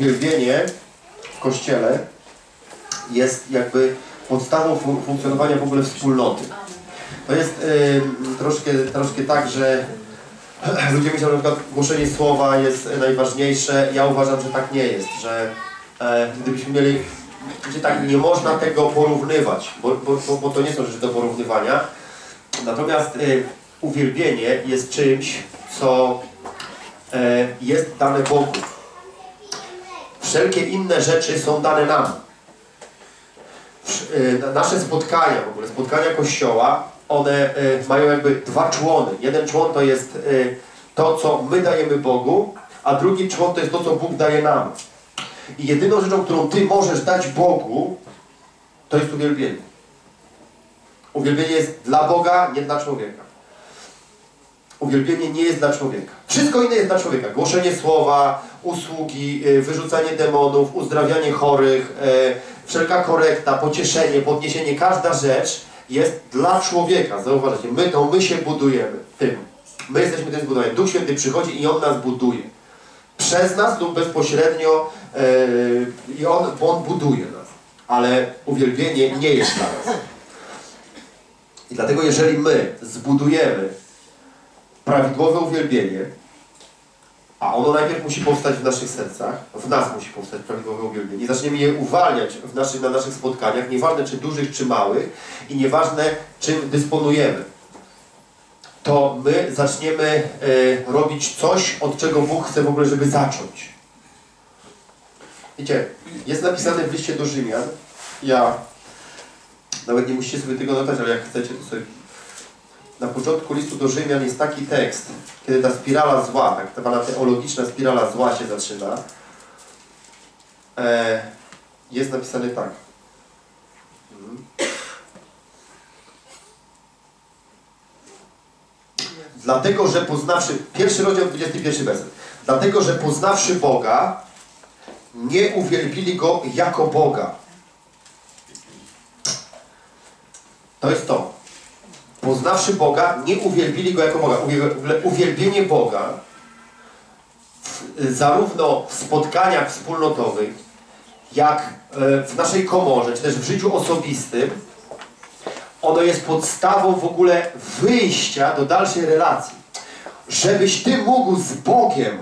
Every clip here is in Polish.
uwielbienie w Kościele jest jakby podstawą fun funkcjonowania w ogóle wspólnoty. To jest y, troszkę, troszkę tak, że ludzie myślą, że na przykład głoszenie słowa jest najważniejsze. Ja uważam, że tak nie jest, że e, gdybyśmy mieli, że tak, nie można tego porównywać, bo, bo, bo to nie są rzeczy do porównywania. Natomiast y, uwielbienie jest czymś, co e, jest dane Bogu. Wszelkie inne rzeczy są dane nam. E, nasze spotkania, w ogóle spotkania Kościoła, one e, mają jakby dwa człony. Jeden człon to jest e, to, co my dajemy Bogu, a drugi człon to jest to, co Bóg daje nam. I jedyną rzeczą, którą Ty możesz dać Bogu, to jest uwielbienie. Uwielbienie jest dla Boga, nie dla człowieka. Uwielbienie nie jest dla człowieka. Wszystko inne jest dla człowieka. Głoszenie słowa, usługi, wyrzucanie demonów, uzdrawianie chorych, wszelka korekta, pocieszenie, podniesienie, każda rzecz jest dla człowieka. Zauważcie, my to my się budujemy tym. My jesteśmy tym zbudowani. Duch Święty przychodzi i On nas buduje. Przez nas lub bezpośrednio yy, i on, on buduje nas. Ale uwielbienie nie jest dla nas. I dlatego jeżeli my zbudujemy prawidłowe uwielbienie, a ono najpierw musi powstać w naszych sercach, w nas musi powstać prawidłowe uwielbienie. I zaczniemy je uwalniać w naszych, na naszych spotkaniach, nieważne czy dużych, czy małych i nieważne czym dysponujemy. To my zaczniemy y, robić coś, od czego Bóg chce w ogóle, żeby zacząć. Wiecie, jest napisane w liście do Rzymian, ja nawet nie musicie sobie tego notać, ale jak chcecie, to sobie na początku listu do Rzymian jest taki tekst, kiedy ta spirala zła, tak zwana teologiczna spirala zła się zaczyna, e, jest napisany tak. Dlatego, że poznawszy, pierwszy rozdział, 21 werset. Dlatego, że poznawszy Boga, nie uwielbili Go jako Boga. To jest to poznawszy Boga, nie uwielbili Go jako Boga. Uwielbienie Boga zarówno w spotkaniach wspólnotowych, jak e, w naszej komorze, czy też w życiu osobistym, ono jest podstawą w ogóle wyjścia do dalszej relacji. Żebyś Ty mógł z Bogiem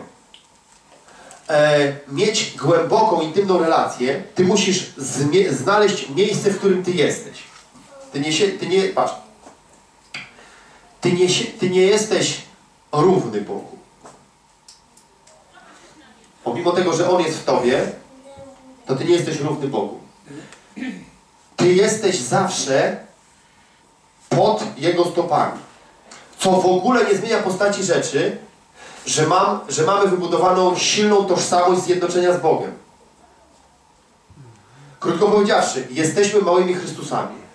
e, mieć głęboką, intymną relację, Ty musisz znaleźć miejsce, w którym Ty jesteś. Ty nie, ty nie, patrz, ty nie, ty nie jesteś równy Bogu. Pomimo tego, że On jest w Tobie, to Ty nie jesteś równy Bogu. Ty jesteś zawsze pod Jego stopami. Co w ogóle nie zmienia postaci rzeczy, że, mam, że mamy wybudowaną silną tożsamość zjednoczenia z Bogiem. Krótko powiedziawszy, jesteśmy małymi Chrystusami.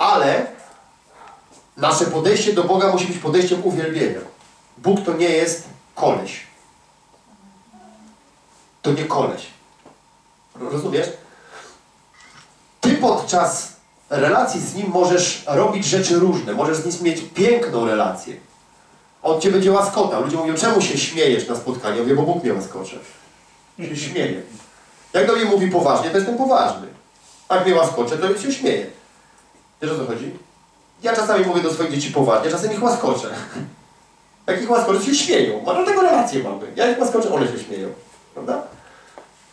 Ale nasze podejście do Boga musi być podejściem uwielbienia. Bóg to nie jest koleś. To nie koleś. Rozumiesz? Ty podczas relacji z Nim możesz robić rzeczy różne. Możesz z Nim mieć piękną relację. On Cię będzie łaskotał. Ludzie mówią, czemu się śmiejesz na spotkaniu? Ja mówię, bo Bóg mnie łaskocze. Się śmieje. Jak do mnie mówi poważnie, to jestem poważny. Jak mnie łaskocze, to się śmieje. Wiesz o co chodzi? Ja czasami mówię do swoich dzieci poważnie, czasem ich łaskoczę. Jak ich łaskoczę, się śmieją. Ma do tego relację mamy. Ja ich łaskoczę, one się śmieją. Prawda?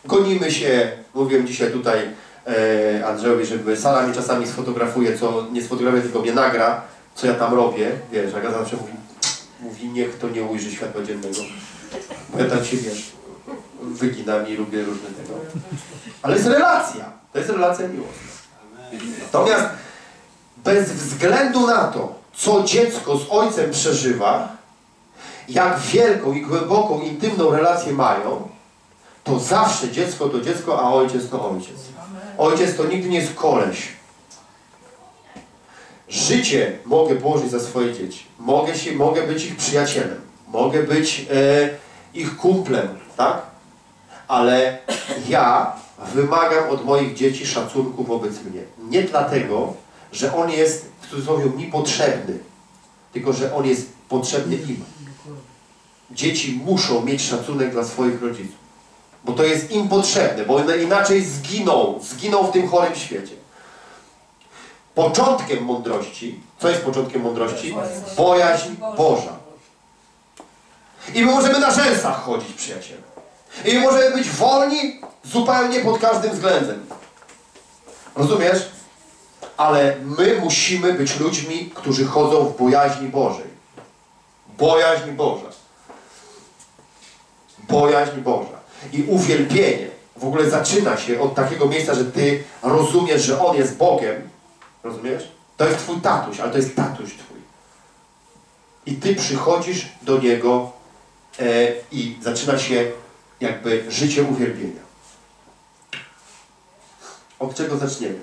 Gonimy się, mówiłem dzisiaj tutaj e, Andrzejowi, żeby Sara mi czasami sfotografuje, co nie sfotografuje, tylko mnie nagra, co ja tam robię. Wiesz, ja zawsze mówi, mówi, niech to nie ujrzy światła dziennego. Bo ja tam się, wiesz, wyginam i lubię różne tego. Ale jest relacja. To jest relacja miłosna. Natomiast bez względu na to, co dziecko z ojcem przeżywa, jak wielką i głęboką, intymną relację mają, to zawsze dziecko to dziecko, a ojciec to ojciec. Ojciec to nigdy nie jest koleś. Życie mogę położyć za swoje dzieci. Mogę, się, mogę być ich przyjacielem. Mogę być e, ich kumplem, tak? Ale ja wymagam od moich dzieci szacunku wobec mnie. Nie dlatego, że On jest w cudzysłowie mi potrzebny, tylko że On jest potrzebny im. dzieci muszą mieć szacunek dla swoich rodziców. Bo to jest im potrzebne, bo one inaczej zginą, zginą w tym chorym świecie. Początkiem mądrości, co jest początkiem mądrości? Bojaźń Boża. I my możemy na rzęsach chodzić, przyjaciele. I my możemy być wolni zupełnie pod każdym względem. Rozumiesz? Ale my musimy być ludźmi, którzy chodzą w bojaźni Bożej. Bojaźń Boża. Bojaźń Boża. I uwielbienie w ogóle zaczyna się od takiego miejsca, że ty rozumiesz, że On jest Bogiem. Rozumiesz? To jest twój tatuś, ale to jest tatuś twój. I ty przychodzisz do Niego e, i zaczyna się jakby życie uwielbienia. Od czego zaczniemy?